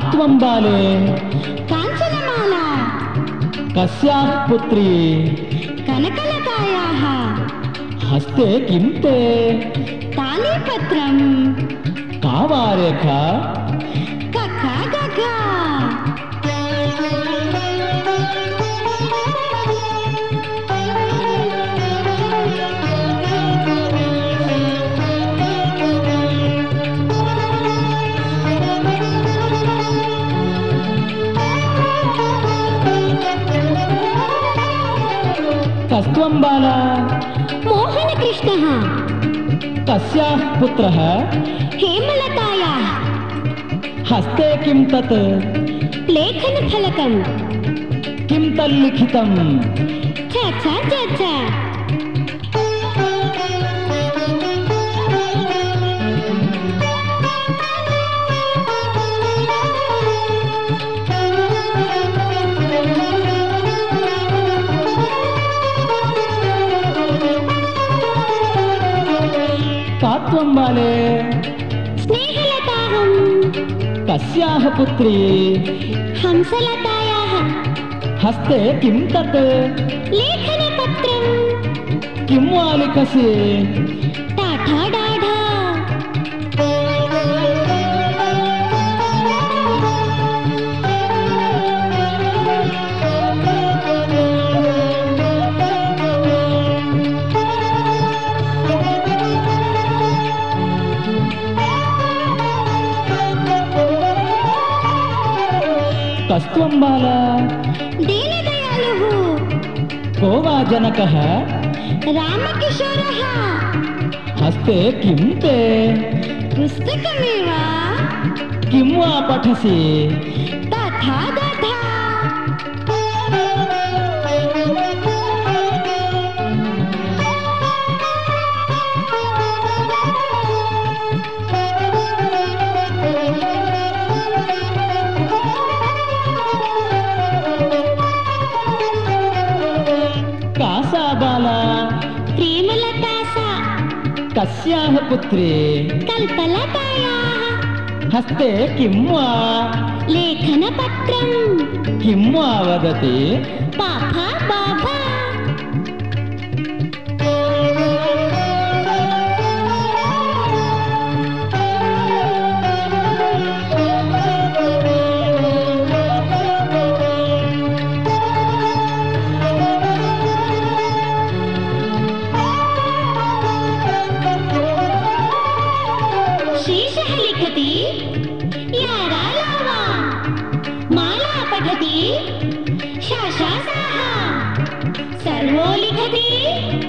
कात्वं बाले काञ्चनमाला कस्याः पुत्री कनकलतायाः हस्ते किं ते तालीपत्रं का कस्त्वं बाला मोहनकृष्णः। कस्याः पुत्रः। हेमलतायाः। हस्ते किं तत्? लेखनफलकं किं तल्लिखितम्? च च च छ कात्वं बाले। स्नेहलताहं। कस्याः पुत्री। हंसलतायाः। हस्ते किं तत्? लेखनपत्रं किं वा लिखसि टाठा डाढा कस्त्वं बाला। दीनदयालुः। को वा जनकः रामकिशोरः। हस्ते किं ते? पुस्तकमेव। किं वा पठसि? कस्याः पुत्री? कल्पलतायाः। हस्ते किं वा लेखनपत्रं किं वा वदति? पापा शाशासाः सर्वो लिखति?